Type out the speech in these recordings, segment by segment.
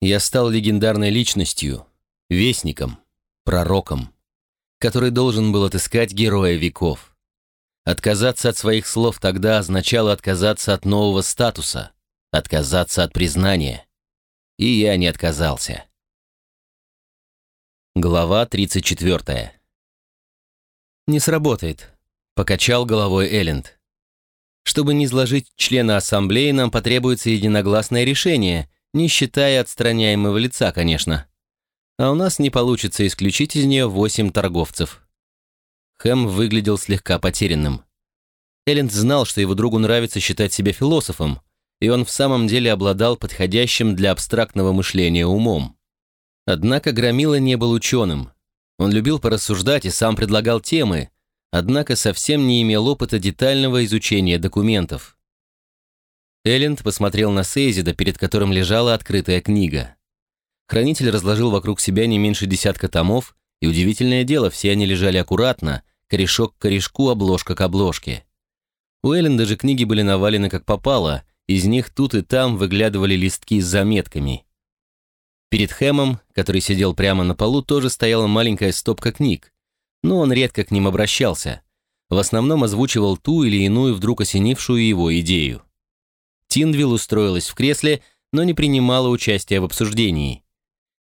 Я стал легендарной личностью, вестником, пророком, который должен был отыскать героя веков. Отказаться от своих слов тогда означало отказаться от нового статуса, отказаться от признания. И я не отказался. Глава 34. «Не сработает», — покачал головой Элленд. «Чтобы не изложить члена ассамблеи, нам потребуется единогласное решение, не считая отстраняемого лица, конечно. А у нас не получится исключить из нее восемь торговцев». Хэм выглядел слегка потерянным. Элленд знал, что его другу нравится считать себя философом, и он в самом деле обладал подходящим для абстрактного мышления умом. Однако Громила не был ученым. Он любил порассуждать и сам предлагал темы, однако совсем не имел опыта детального изучения документов. Элленд посмотрел на Сейзида, перед которым лежала открытая книга. Хранитель разложил вокруг себя не меньше десятка томов, и удивительное дело, все они лежали аккуратно, корешок к корешку, обложка к обложке. У Элленда же книги были навалены как попало, из них тут и там выглядывали листки с заметками. Перед Хэмом, который сидел прямо на полу, тоже стояла маленькая стопка книг, но он редко к ним обращался. В основном озвучивал ту или иную вдруг осенившую его идею. Тиндвилл устроилась в кресле, но не принимала участия в обсуждении.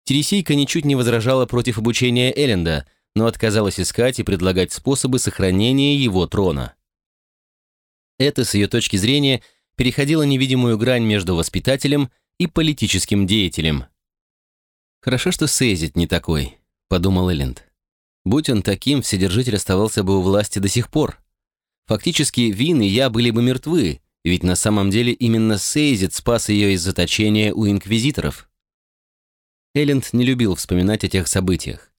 Тересийка ничуть не возражала против обучения Элленда, но отказалась искать и предлагать способы сохранения его трона. Это, с ее точки зрения, переходило невидимую грань между воспитателем и политическим деятелем – «Хорошо, что Сейзит не такой», — подумал Элленд. «Будь он таким, Вседержитель оставался бы у власти до сих пор. Фактически, Вин и я были бы мертвы, ведь на самом деле именно Сейзит спас ее из заточения у инквизиторов». Элленд не любил вспоминать о тех событиях.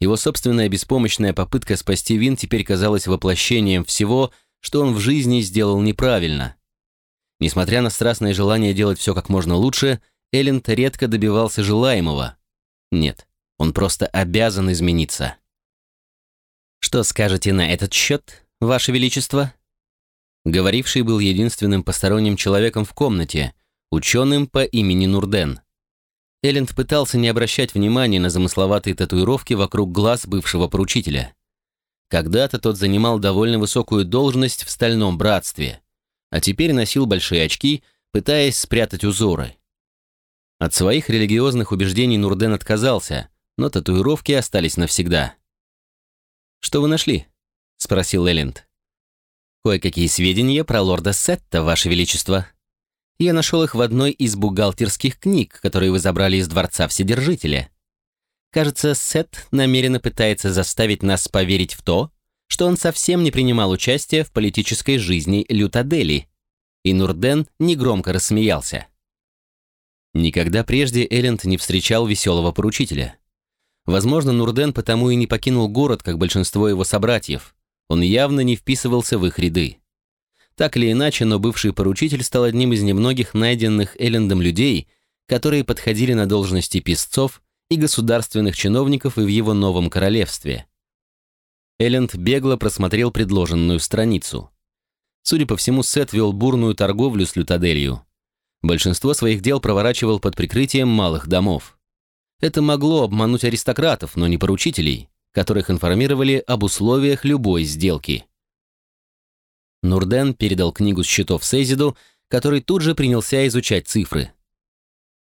Его собственная беспомощная попытка спасти Вин теперь казалась воплощением всего, что он в жизни сделал неправильно. Несмотря на страстное желание делать все как можно лучше, Элленд редко добивался желаемого. Нет, он просто обязан измениться. «Что скажете на этот счет, Ваше Величество?» Говоривший был единственным посторонним человеком в комнате, ученым по имени Нурден. Элленд пытался не обращать внимания на замысловатые татуировки вокруг глаз бывшего поручителя. Когда-то тот занимал довольно высокую должность в Стальном Братстве, а теперь носил большие очки, пытаясь спрятать узоры. От своих религиозных убеждений Нурден отказался, но татуировки остались навсегда. «Что вы нашли?» — спросил Элленд. «Кое-какие сведения про лорда Сетта, Ваше Величество. Я нашел их в одной из бухгалтерских книг, которые вы забрали из Дворца Вседержителя. Кажется, Сет намеренно пытается заставить нас поверить в то, что он совсем не принимал участия в политической жизни Лютадели». И Нурден негромко рассмеялся. Никогда прежде Элленд не встречал веселого поручителя. Возможно, Нурден потому и не покинул город, как большинство его собратьев. Он явно не вписывался в их ряды. Так или иначе, но бывший поручитель стал одним из немногих найденных Эллендом людей, которые подходили на должности писцов и государственных чиновников и в его новом королевстве. Элленд бегло просмотрел предложенную страницу. Судя по всему, Сет вел бурную торговлю с Лютаделью. Большинство своих дел проворачивал под прикрытием малых домов. Это могло обмануть аристократов, но не поручителей, которых информировали об условиях любой сделки. Нурден передал книгу счетов Сейзиду, который тут же принялся изучать цифры.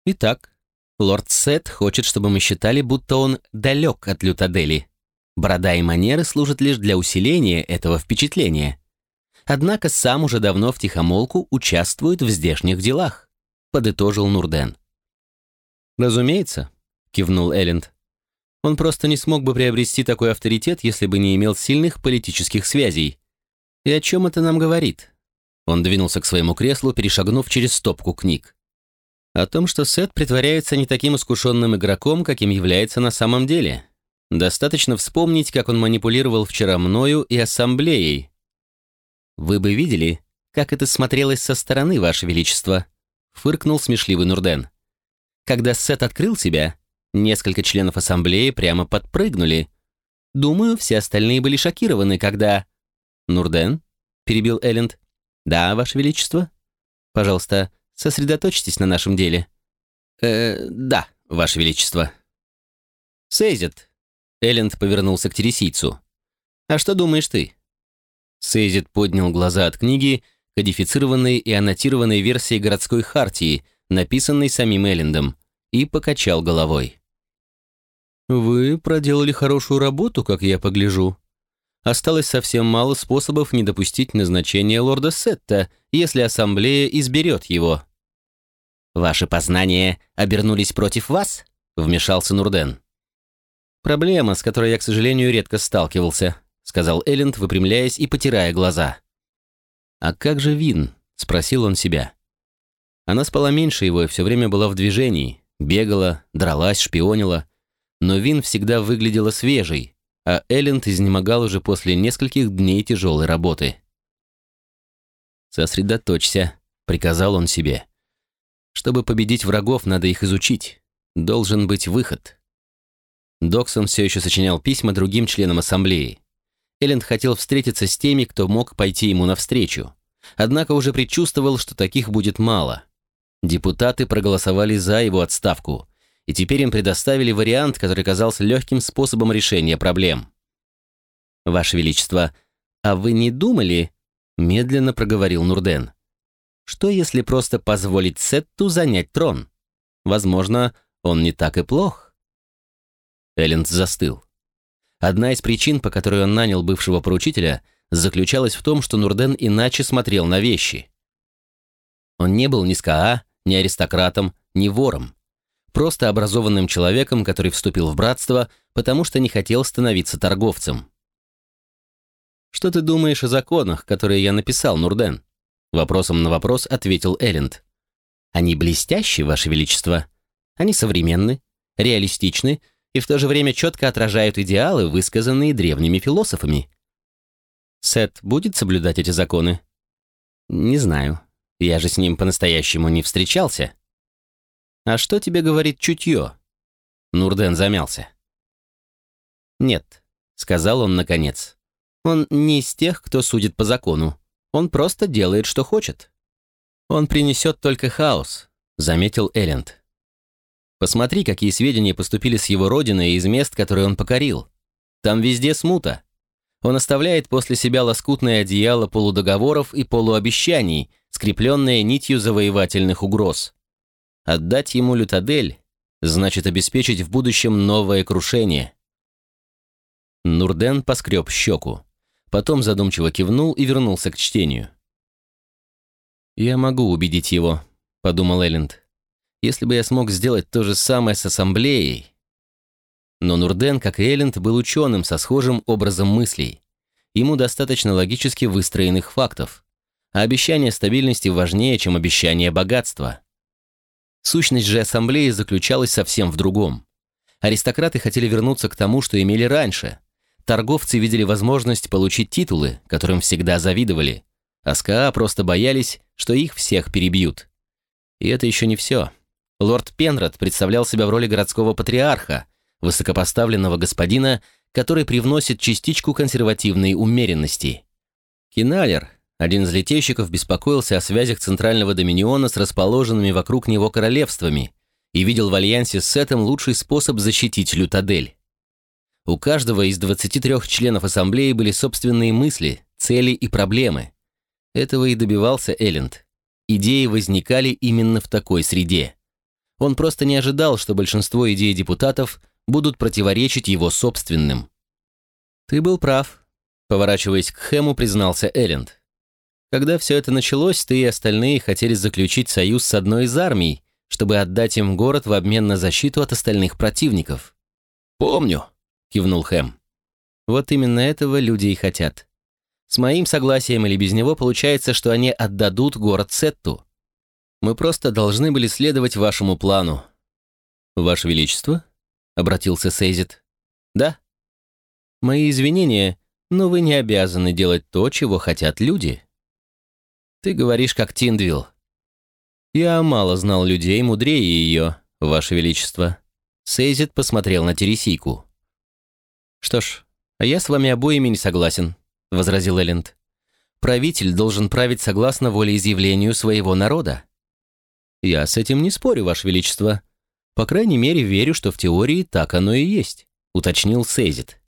Итак, лорд Сет хочет, чтобы мы считали, будто он далек от Лютадели. Борода и манеры служат лишь для усиления этого впечатления однако сам уже давно втихомолку участвует в здешних делах», — подытожил Нурден. «Разумеется», — кивнул Элленд. «Он просто не смог бы приобрести такой авторитет, если бы не имел сильных политических связей. И о чем это нам говорит?» Он двинулся к своему креслу, перешагнув через стопку книг. «О том, что Сет притворяется не таким искушенным игроком, каким является на самом деле. Достаточно вспомнить, как он манипулировал вчера мною и ассамблеей, «Вы бы видели, как это смотрелось со стороны, Ваше Величество», — фыркнул смешливый Нурден. «Когда Сет открыл себя, несколько членов ассамблеи прямо подпрыгнули. Думаю, все остальные были шокированы, когда...» «Нурден?» — перебил Элленд. «Да, Ваше Величество. Пожалуйста, сосредоточьтесь на нашем деле». «Э, да, Ваше Величество». «Сейзит», — Элленд повернулся к тересийцу. «А что думаешь ты?» Сейзит поднял глаза от книги, кодифицированной и аннотированной версии городской хартии, написанной самим Эллендом, и покачал головой. «Вы проделали хорошую работу, как я погляжу. Осталось совсем мало способов не допустить назначения лорда Сетта, если ассамблея изберет его». «Ваши познания обернулись против вас?» — вмешался Нурден. «Проблема, с которой я, к сожалению, редко сталкивался», — сказал Элленд, выпрямляясь и потирая глаза. «А как же Вин?» — спросил он себя. Она спала меньше его и все время была в движении, бегала, дралась, шпионила. Но Вин всегда выглядела свежей, а Элленд изнемогал уже после нескольких дней тяжелой работы. «Сосредоточься», — приказал он себе. «Чтобы победить врагов, надо их изучить. Должен быть выход». Доксон все еще сочинял письма другим членам ассамблеи. Элленд хотел встретиться с теми, кто мог пойти ему навстречу. Однако уже предчувствовал, что таких будет мало. Депутаты проголосовали за его отставку, и теперь им предоставили вариант, который казался легким способом решения проблем. «Ваше Величество, а вы не думали?» — медленно проговорил Нурден. «Что, если просто позволить Сетту занять трон? Возможно, он не так и плох». Элленд застыл. Одна из причин, по которой он нанял бывшего поручителя, заключалась в том, что Нурден иначе смотрел на вещи. Он не был ни СКА, ни аристократом, ни вором. Просто образованным человеком, который вступил в братство, потому что не хотел становиться торговцем. «Что ты думаешь о законах, которые я написал, Нурден?» Вопросом на вопрос ответил Элленд. «Они блестящие, Ваше Величество. Они современны, реалистичны и в то же время четко отражают идеалы, высказанные древними философами. Сет будет соблюдать эти законы? Не знаю. Я же с ним по-настоящему не встречался. А что тебе говорит чутье? Нурден замялся. Нет, сказал он наконец. Он не из тех, кто судит по закону. Он просто делает, что хочет. Он принесет только хаос, заметил Элленд. Посмотри, какие сведения поступили с его родины и из мест, которые он покорил. Там везде смута. Он оставляет после себя лоскутное одеяло полудоговоров и полуобещаний, скрепленное нитью завоевательных угроз. Отдать ему лютадель значит обеспечить в будущем новое крушение. Нурден поскреб щеку. Потом задумчиво кивнул и вернулся к чтению. «Я могу убедить его», — подумал Элленд. Если бы я смог сделать то же самое с ассамблеей... Но Нурден, как и Элленд, был ученым со схожим образом мыслей. Ему достаточно логически выстроенных фактов. А обещание стабильности важнее, чем обещание богатства. Сущность же ассамблеи заключалась совсем в другом. Аристократы хотели вернуться к тому, что имели раньше. Торговцы видели возможность получить титулы, которым всегда завидовали. А СКА просто боялись, что их всех перебьют. И это еще не все. Лорд Пенрод представлял себя в роли городского патриарха, высокопоставленного господина, который привносит частичку консервативной умеренности. Киналер, один из летейщиков, беспокоился о связях Центрального Доминиона с расположенными вокруг него королевствами и видел в альянсе с Сетом лучший способ защитить Лютадель. У каждого из 23 членов ассамблеи были собственные мысли, цели и проблемы. Этого и добивался Элленд. Идеи возникали именно в такой среде. Он просто не ожидал, что большинство идей депутатов будут противоречить его собственным. «Ты был прав», — поворачиваясь к Хэму, признался Элленд. «Когда все это началось, ты и остальные хотели заключить союз с одной из армий, чтобы отдать им город в обмен на защиту от остальных противников». «Помню», — кивнул Хэм. «Вот именно этого люди и хотят. С моим согласием или без него получается, что они отдадут город Сетту. Мы просто должны были следовать вашему плану». «Ваше Величество?» — обратился Сейзит. «Да». «Мои извинения, но вы не обязаны делать то, чего хотят люди». «Ты говоришь, как Тиндвилл». «Я мало знал людей мудрее ее, Ваше Величество». Сейзит посмотрел на Тересийку. «Что ж, а я с вами обоими не согласен», — возразил Элленд. «Правитель должен править согласно волеизъявлению своего народа. «Я с этим не спорю, Ваше Величество», По крайней мере, верю, что в теории так оно и есть», — уточнил Сейзит.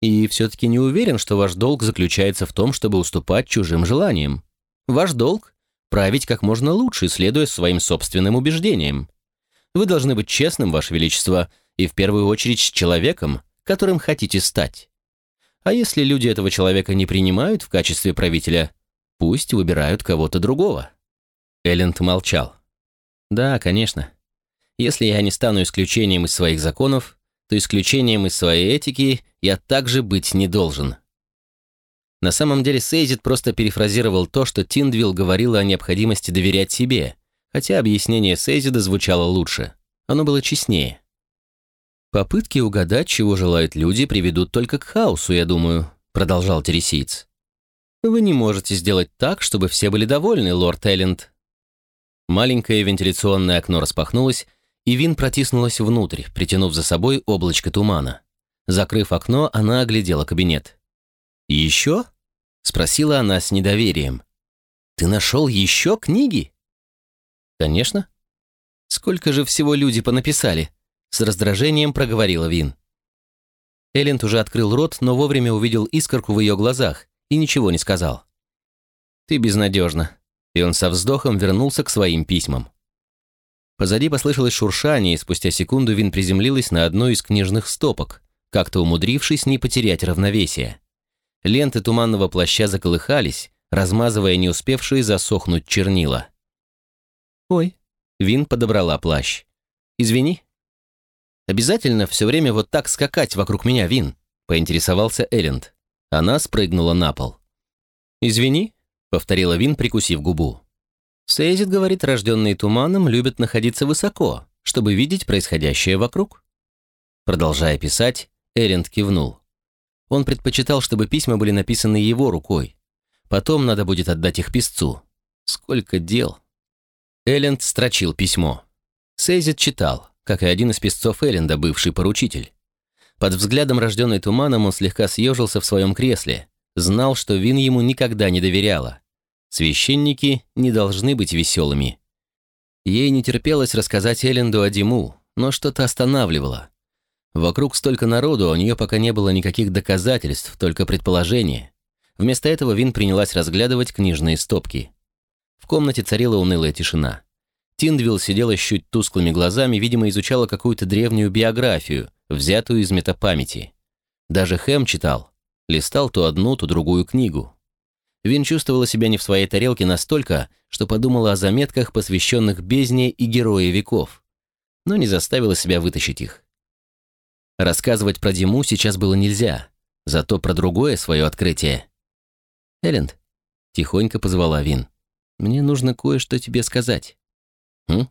«И все-таки не уверен, что ваш долг заключается в том, чтобы уступать чужим желаниям. Ваш долг — править как можно лучше, следуя своим собственным убеждениям. Вы должны быть честным, Ваше Величество, и в первую очередь с человеком, которым хотите стать. А если люди этого человека не принимают в качестве правителя, пусть выбирают кого-то другого». Элленд молчал. «Да, конечно. Если я не стану исключением из своих законов, то исключением из своей этики я также быть не должен». На самом деле Сейзит просто перефразировал то, что Тиндвилл говорила о необходимости доверять себе, хотя объяснение Сейзида звучало лучше. Оно было честнее. «Попытки угадать, чего желают люди, приведут только к хаосу, я думаю», продолжал Тересиец. «Вы не можете сделать так, чтобы все были довольны, лорд Элленд». Маленькое вентиляционное окно распахнулось, и Вин протиснулась внутрь, притянув за собой облачко тумана. Закрыв окно, она оглядела кабинет. «Еще?» — спросила она с недоверием. «Ты нашел еще книги?» «Конечно. Сколько же всего люди понаписали?» С раздражением проговорила Вин. Элленд уже открыл рот, но вовремя увидел искорку в ее глазах и ничего не сказал. «Ты безнадежна». И он со вздохом вернулся к своим письмам. Позади послышалось шуршание, и спустя секунду Вин приземлилась на одну из книжных стопок, как-то умудрившись не потерять равновесие. Ленты туманного плаща заколыхались, размазывая не успевшие засохнуть чернила. «Ой», — Вин подобрала плащ. «Извини, «Обязательно все время вот так скакать вокруг меня, Вин?» — поинтересовался Элленд. Она спрыгнула на пол. «Извини», — повторила Вин, прикусив губу. Сейзит говорит, рожденные туманом любят находиться высоко, чтобы видеть происходящее вокруг. Продолжая писать, Элленд кивнул. Он предпочитал, чтобы письма были написаны его рукой. Потом надо будет отдать их писцу. Сколько дел. Элленд строчил письмо. Сейзит читал как и один из песцов Элленда, бывший поручитель. Под взглядом, рожденный туманом, он слегка съежился в своем кресле, знал, что Вин ему никогда не доверяла. Священники не должны быть веселыми. Ей не терпелось рассказать Элленду о Диму, но что-то останавливало. Вокруг столько народу, а у нее пока не было никаких доказательств, только предположения. Вместо этого Вин принялась разглядывать книжные стопки. В комнате царила унылая тишина. Тиндвилл сидела с чуть тусклыми глазами, видимо, изучала какую-то древнюю биографию, взятую из метапамяти. Даже Хэм читал. Листал то одну, то другую книгу. Вин чувствовала себя не в своей тарелке настолько, что подумала о заметках, посвященных бездне и герое веков, но не заставила себя вытащить их. Рассказывать про Диму сейчас было нельзя, зато про другое свое открытие. «Элленд», — тихонько позвала Вин, — «мне нужно кое-что тебе сказать». «М?»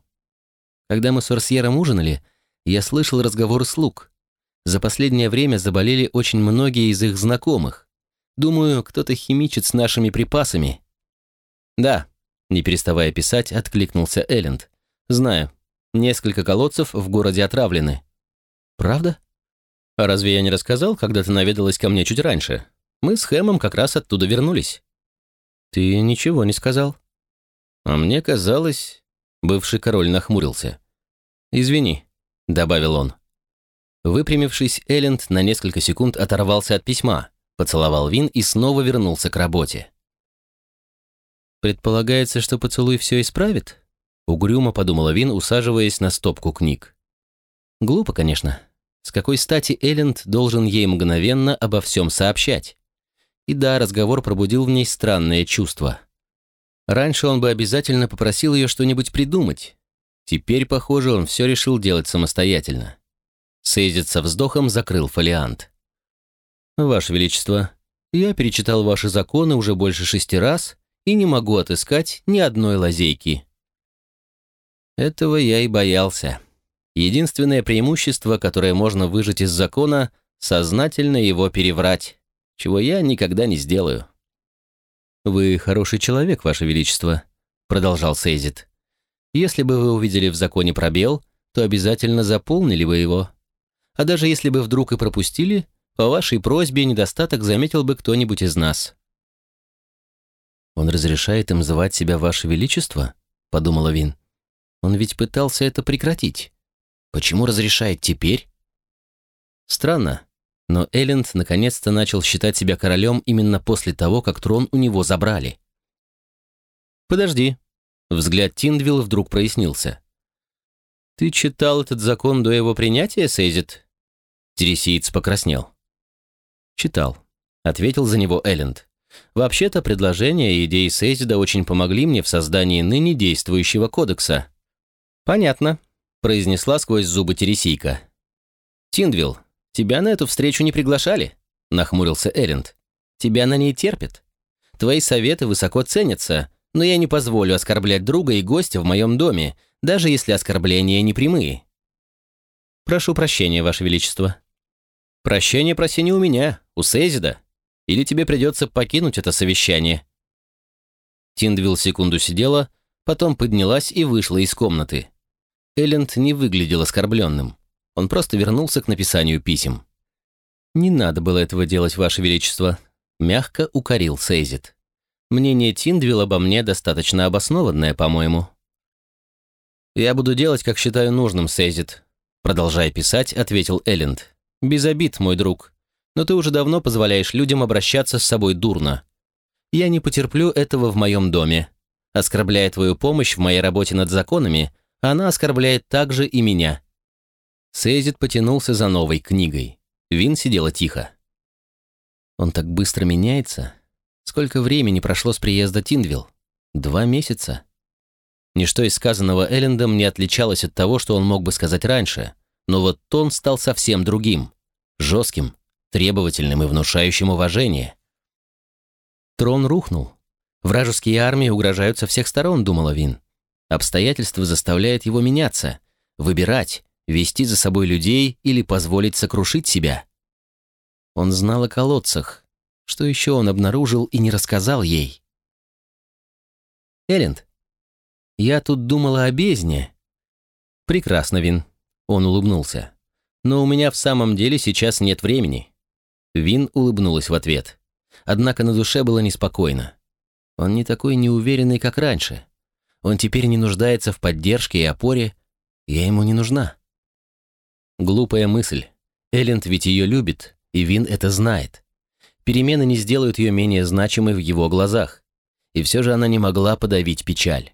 Когда мы с Орсьером ужинали, я слышал разговоры слуг. За последнее время заболели очень многие из их знакомых. Думаю, кто-то химичит с нашими припасами. Да, не переставая писать, откликнулся Элленд. Знаю, несколько колодцев в городе отравлены. Правда? А разве я не рассказал, когда ты наведалась ко мне чуть раньше? Мы с Хэмом как раз оттуда вернулись. Ты ничего не сказал. А мне казалось, Бывший король нахмурился. «Извини», — добавил он. Выпрямившись, Элленд на несколько секунд оторвался от письма, поцеловал Вин и снова вернулся к работе. «Предполагается, что поцелуй все исправит?» Угрюмо подумала Вин, усаживаясь на стопку книг. Глупо, конечно. С какой стати Элленд должен ей мгновенно обо всем сообщать? И да, разговор пробудил в ней странное чувство. Раньше он бы обязательно попросил ее что-нибудь придумать. Теперь, похоже, он все решил делать самостоятельно. Сейзит со вздохом закрыл фолиант. «Ваше Величество, я перечитал ваши законы уже больше шести раз и не могу отыскать ни одной лазейки». Этого я и боялся. Единственное преимущество, которое можно выжать из закона, сознательно его переврать, чего я никогда не сделаю. «Вы хороший человек, Ваше Величество», — продолжал Сейзит. «Если бы вы увидели в законе пробел, то обязательно заполнили бы его. А даже если бы вдруг и пропустили, по вашей просьбе недостаток заметил бы кто-нибудь из нас». «Он разрешает им звать себя Ваше Величество?» — подумала Вин. «Он ведь пытался это прекратить. Почему разрешает теперь? Странно, но Элленд наконец-то начал считать себя королем именно после того, как трон у него забрали. «Подожди». Взгляд Тиндвилла вдруг прояснился. «Ты читал этот закон до его принятия, Сейзит?» Тересиец покраснел. «Читал», — ответил за него Элленд. «Вообще-то предложения и идеи Сейзида очень помогли мне в создании ныне действующего кодекса». «Понятно», — произнесла сквозь зубы Тересийка. «Тиндвилл, тебя на эту встречу не приглашали?» — нахмурился Элленд. «Тебя на ней терпят. Твои советы высоко ценятся, но я не позволю оскорблять друга и гостя в моем доме, даже если оскорбления не прямые. Прошу прощения, Ваше Величество. Прощение проси не у меня, у Сейзида. Или тебе придется покинуть это совещание. Тиндвилл секунду сидела, потом поднялась и вышла из комнаты. Элленд не выглядел оскорбленным. Он просто вернулся к написанию писем. «Не надо было этого делать, Ваше Величество», — мягко укорил Сейзит. Мнение Тиндвилл обо мне достаточно обоснованное, по-моему. «Я буду делать, как считаю нужным, Сейзит», — продолжая писать, ответил Элленд. «Без обид, мой друг. Но ты уже давно позволяешь людям обращаться с собой дурно. Я не потерплю этого в моем доме. Оскорбляя твою помощь в моей работе над законами, она оскорбляет также и меня». Сейзит потянулся за новой книгой. Вин сидела тихо. «Он так быстро меняется», Сколько времени прошло с приезда Тиндвилл? Два месяца. Ничто из сказанного Эллендом не отличалось от того, что он мог бы сказать раньше, но вот тон стал совсем другим, жестким, требовательным и внушающим уважение. Трон рухнул. Вражеские армии угрожают со всех сторон, думала Вин. Обстоятельства заставляют его меняться, выбирать, вести за собой людей или позволить сокрушить себя. Он знал о колодцах, что еще он обнаружил и не рассказал ей? Элленд, я тут думала о бездне. Прекрасно, Вин. Он улыбнулся. Но у меня в самом деле сейчас нет времени. Вин улыбнулась в ответ. Однако на душе было неспокойно. Он не такой неуверенный, как раньше. Он теперь не нуждается в поддержке и опоре. Я ему не нужна. Глупая мысль. Элленд ведь ее любит, и Вин это знает. Перемены не сделают ее менее значимой в его глазах. И все же она не могла подавить печаль.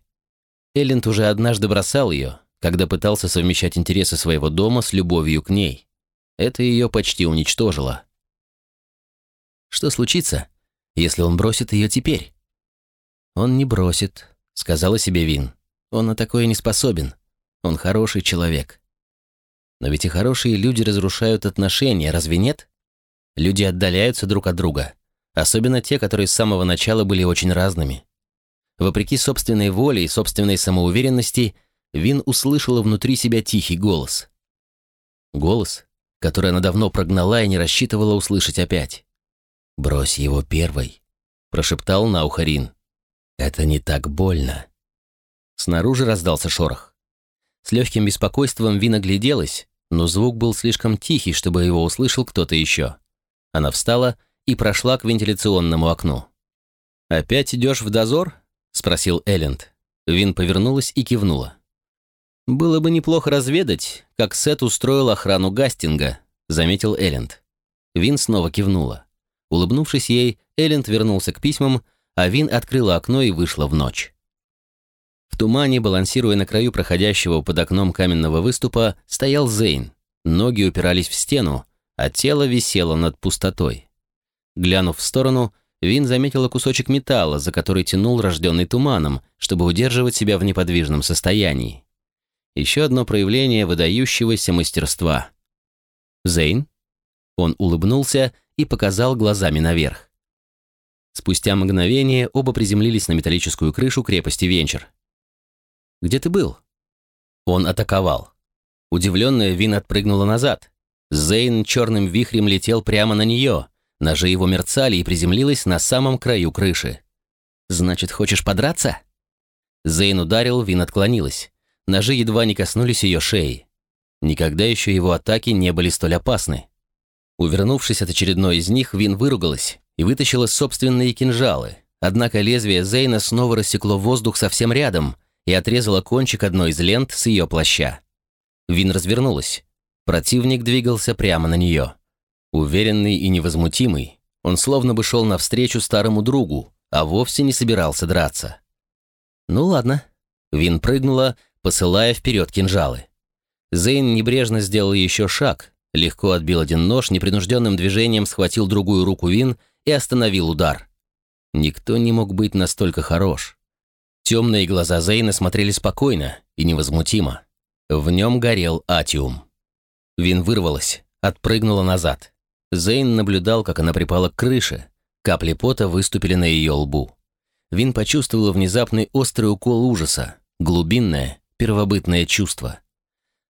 Элленд уже однажды бросал ее, когда пытался совмещать интересы своего дома с любовью к ней. Это ее почти уничтожило. Что случится, если он бросит ее теперь? Он не бросит, сказала себе Вин. Он на такое не способен. Он хороший человек. Но ведь и хорошие люди разрушают отношения, разве нет? Люди отдаляются друг от друга, особенно те, которые с самого начала были очень разными. Вопреки собственной воле и собственной самоуверенности, Вин услышала внутри себя тихий голос. Голос, который она давно прогнала и не рассчитывала услышать опять. «Брось его первой», — прошептал на ухо Рин. «Это не так больно». Снаружи раздался шорох. С легким беспокойством Вин огляделась, но звук был слишком тихий, чтобы его услышал кто-то еще. Она встала и прошла к вентиляционному окну. «Опять идешь в дозор?» — спросил Элленд. Вин повернулась и кивнула. «Было бы неплохо разведать, как Сет устроил охрану Гастинга», — заметил Элленд. Вин снова кивнула. Улыбнувшись ей, Элленд вернулся к письмам, а Вин открыла окно и вышла в ночь. В тумане, балансируя на краю проходящего под окном каменного выступа, стоял Зейн. Ноги упирались в стену, а тело висело над пустотой. Глянув в сторону, Вин заметила кусочек металла, за который тянул рожденный туманом, чтобы удерживать себя в неподвижном состоянии. Еще одно проявление выдающегося мастерства. «Зейн?» Он улыбнулся и показал глазами наверх. Спустя мгновение оба приземлились на металлическую крышу крепости Венчер. «Где ты был?» Он атаковал. Удивленная Вин отпрыгнула назад. Зейн черным вихрем летел прямо на нее. Ножи его мерцали и приземлилась на самом краю крыши. «Значит, хочешь подраться?» Зейн ударил, Вин отклонилась. Ножи едва не коснулись ее шеи. Никогда еще его атаки не были столь опасны. Увернувшись от очередной из них, Вин выругалась и вытащила собственные кинжалы. Однако лезвие Зейна снова рассекло воздух совсем рядом и отрезало кончик одной из лент с ее плаща. Вин развернулась. Противник двигался прямо на нее. Уверенный и невозмутимый, он словно бы шел навстречу старому другу, а вовсе не собирался драться. «Ну ладно». Вин прыгнула, посылая вперед кинжалы. Зейн небрежно сделал еще шаг, легко отбил один нож, непринужденным движением схватил другую руку Вин и остановил удар. Никто не мог быть настолько хорош. Темные глаза Зейна смотрели спокойно и невозмутимо. В нем горел атиум. Вин вырвалась, отпрыгнула назад. Зейн наблюдал, как она припала к крыше. Капли пота выступили на ее лбу. Вин почувствовала внезапный острый укол ужаса, глубинное, первобытное чувство.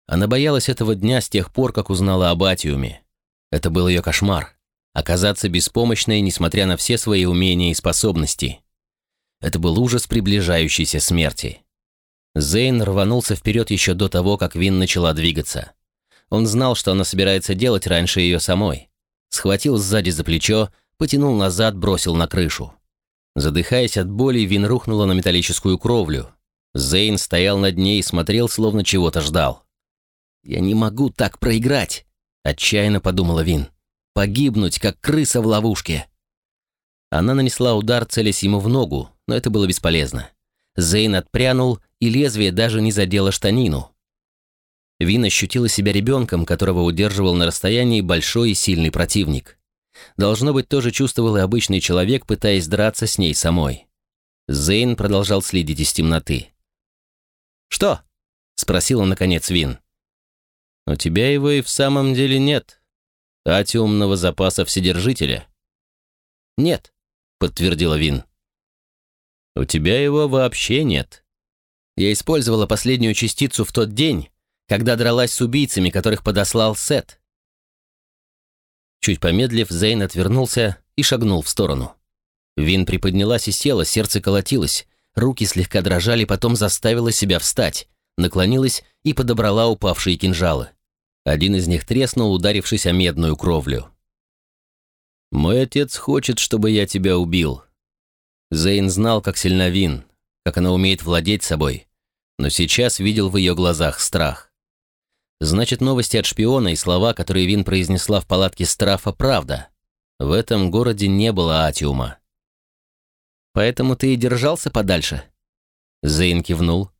Она боялась этого дня с тех пор, как узнала об Атиуме. Это был ее кошмар. Оказаться беспомощной, несмотря на все свои умения и способности. Это был ужас приближающейся смерти. Зейн рванулся вперед еще до того, как Вин начала двигаться. Он знал, что она собирается делать раньше ее самой. Схватил сзади за плечо, потянул назад, бросил на крышу. Задыхаясь от боли, Вин рухнула на металлическую кровлю. Зейн стоял над ней и смотрел, словно чего-то ждал. «Я не могу так проиграть», — отчаянно подумала Вин. «Погибнуть, как крыса в ловушке». Она нанесла удар, целясь ему в ногу, но это было бесполезно. Зейн отпрянул, и лезвие даже не задело штанину. Вин ощутила себя ребенком, которого удерживал на расстоянии большой и сильный противник. Должно быть, тоже чувствовал и обычный человек, пытаясь драться с ней самой. Зейн продолжал следить из темноты. «Что?» — спросила, наконец, Вин. У тебя его и в самом деле нет. Атиумного запаса Вседержителя. Нет, подтвердила Вин. У тебя его вообще нет. Я использовала последнюю частицу в тот день, когда дралась с убийцами, которых подослал Сет. Чуть помедлив, Зейн отвернулся и шагнул в сторону. Вин приподнялась и села, сердце колотилось, руки слегка дрожали, потом заставила себя встать, наклонилась и подобрала упавшие кинжалы. Один из них треснул, ударившись о медную кровлю. «Мой отец хочет, чтобы я тебя убил». Зейн знал, как сильна Вин, как она умеет владеть собой, но сейчас видел в ее глазах страх. Значит, новости от шпиона и слова, которые Вин произнесла в палатке Страфа, правда. В этом городе не было Атиума. «Поэтому ты и держался подальше?» Зейн кивнул.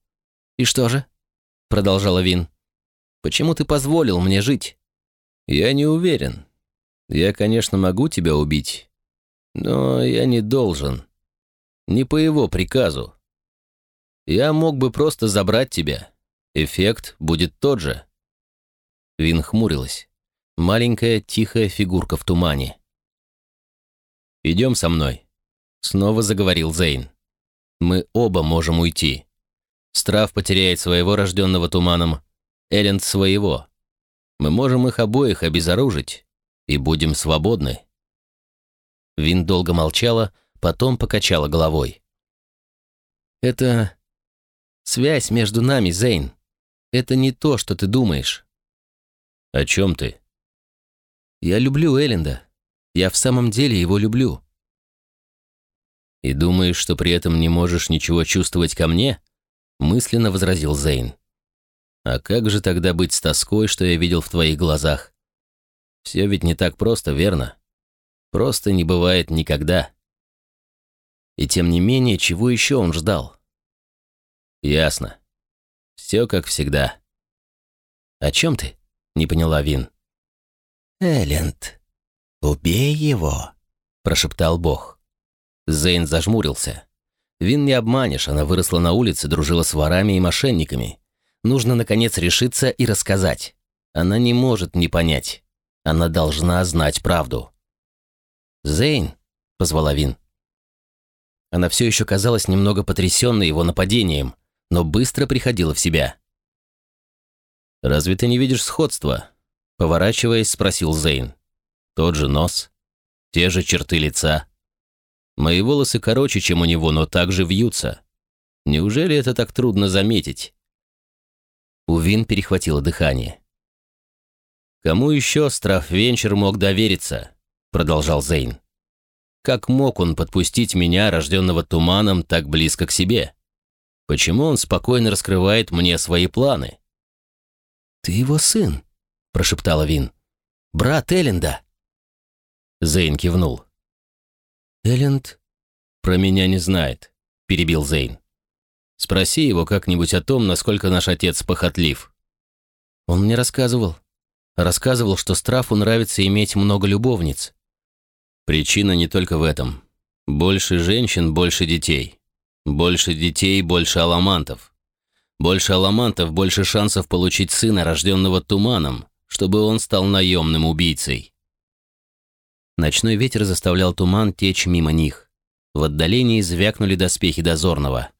«И что же?» — продолжала Вин. Почему ты позволил мне жить?» «Я не уверен. Я, конечно, могу тебя убить, но я не должен. Не по его приказу. Я мог бы просто забрать тебя. Эффект будет тот же». Вин хмурилась. Маленькая тихая фигурка в тумане. «Идем со мной», — снова заговорил Зейн. «Мы оба можем уйти. Страв потеряет своего рожденного туманом, Элленд своего. Мы можем их обоих обезоружить и будем свободны». Вин долго молчала, потом покачала головой. «Это связь между нами, Зейн. Это не то, что ты думаешь». «О чем ты?» «Я люблю Элленда. Я в самом деле его люблю». «И думаешь, что при этом не можешь ничего чувствовать ко мне?» мысленно возразил Зейн. А как же тогда быть с тоской, что я видел в твоих глазах? Все ведь не так просто, верно? Просто не бывает никогда. И тем не менее, чего еще он ждал? Ясно. Все как всегда. О чем ты? Не поняла Вин. Элленд, убей его, прошептал Бог. Зейн зажмурился. Вин не обманешь, она выросла на улице, дружила с ворами и мошенниками. Нужно, наконец, решиться и рассказать. Она не может не понять. Она должна знать правду. «Зейн», — позвала Вин. Она все еще казалась немного потрясенной его нападением, но быстро приходила в себя. «Разве ты не видишь сходства?» Поворачиваясь, спросил Зейн. «Тот же нос, те же черты лица. Мои волосы короче, чем у него, но также вьются. Неужели это так трудно заметить?» У Вин перехватило дыхание. «Кому еще Страф Венчер мог довериться?» — продолжал Зейн. «Как мог он подпустить меня, рожденного туманом, так близко к себе? Почему он спокойно раскрывает мне свои планы?» «Ты его сын», — прошептала Вин. «Брат Элленда». Зейн кивнул. «Элленд про меня не знает», — перебил Зейн. «Спроси его как-нибудь о том, насколько наш отец похотлив». Он мне рассказывал. Рассказывал, что Страфу нравится иметь много любовниц. Причина не только в этом. Больше женщин, больше детей. Больше детей, больше аламантов. Больше аламантов, больше шансов получить сына, рожденного туманом, чтобы он стал наемным убийцей. Ночной ветер заставлял туман течь мимо них. В отдалении звякнули доспехи дозорного.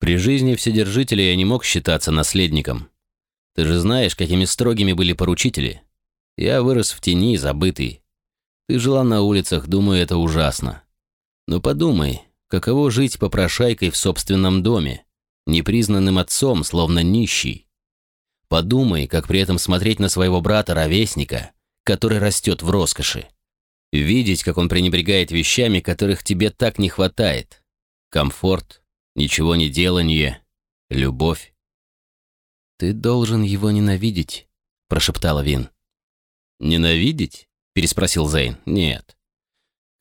При жизни Вседержителя я не мог считаться наследником. Ты же знаешь, какими строгими были поручители. Я вырос в тени, забытый. Ты жила на улицах, думаю, это ужасно. Но подумай, каково жить попрошайкой в собственном доме, непризнанным отцом, словно нищий. Подумай, как при этом смотреть на своего брата-ровесника, который растет в роскоши. Видеть, как он пренебрегает вещами, которых тебе так не хватает. Комфорт, ничего не делание, любовь. «Ты должен его ненавидеть», — прошептала Вин. «Ненавидеть?» — переспросил Зейн. «Нет.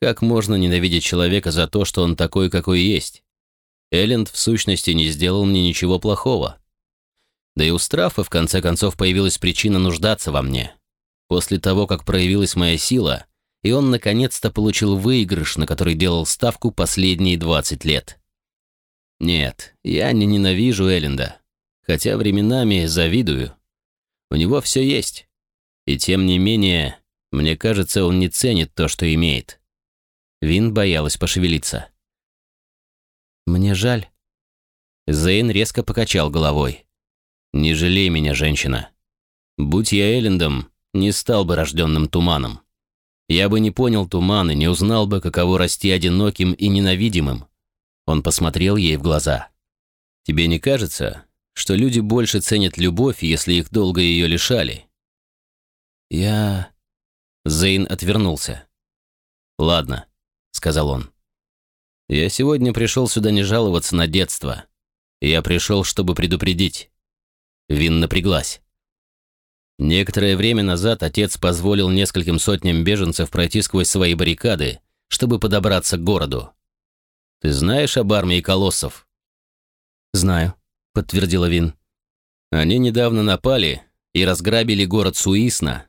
Как можно ненавидеть человека за то, что он такой, какой есть? Элленд в сущности не сделал мне ничего плохого. Да и у Страфа в конце концов появилась причина нуждаться во мне. После того, как проявилась моя сила, и он наконец-то получил выигрыш, на который делал ставку последние 20 лет. Нет, я не ненавижу Элленда, хотя временами завидую. У него все есть. И тем не менее, мне кажется, он не ценит то, что имеет. Вин боялась пошевелиться. «Мне жаль». Зейн резко покачал головой. «Не жалей меня, женщина. Будь я Эллендом, не стал бы рожденным туманом. Я бы не понял туман и не узнал бы, каково расти одиноким и ненавидимым». Он посмотрел ей в глаза. «Тебе не кажется, что люди больше ценят любовь, если их долго ее лишали?» «Я...» Зейн отвернулся. «Ладно», — сказал он. Я сегодня пришел сюда не жаловаться на детство. Я пришел, чтобы предупредить. Вин напряглась. Некоторое время назад отец позволил нескольким сотням беженцев пройти сквозь свои баррикады, чтобы подобраться к городу. Ты знаешь об армии колоссов? Знаю, подтвердила Вин. Они недавно напали и разграбили город Суисна.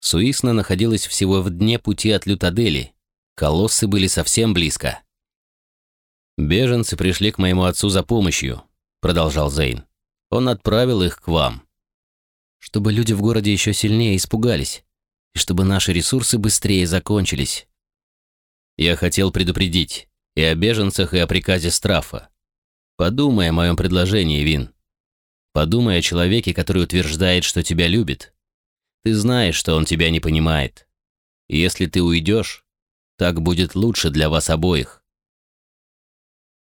Суисна находилась всего в дне пути от Лютадели. Колоссы были совсем близко. «Беженцы пришли к моему отцу за помощью», — продолжал Зейн. «Он отправил их к вам». «Чтобы люди в городе еще сильнее испугались, и чтобы наши ресурсы быстрее закончились». «Я хотел предупредить и о беженцах, и о приказе Страфа. Подумай о моем предложении, Вин. Подумай о человеке, который утверждает, что тебя любит. Ты знаешь, что он тебя не понимает. если ты уйдешь, так будет лучше для вас обоих.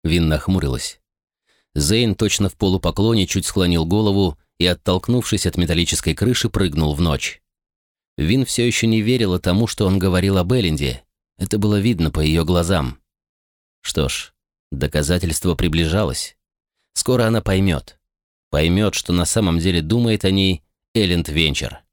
Вин нахмурилась. Зейн точно в полупоклоне чуть склонил голову и, оттолкнувшись от металлической крыши, прыгнул в ночь. Вин все еще не верила тому, что он говорил об Элленде. Это было видно по ее глазам. Что ж, доказательство приближалось. Скоро она поймет. Поймет, что на самом деле думает о ней Элленд Венчер.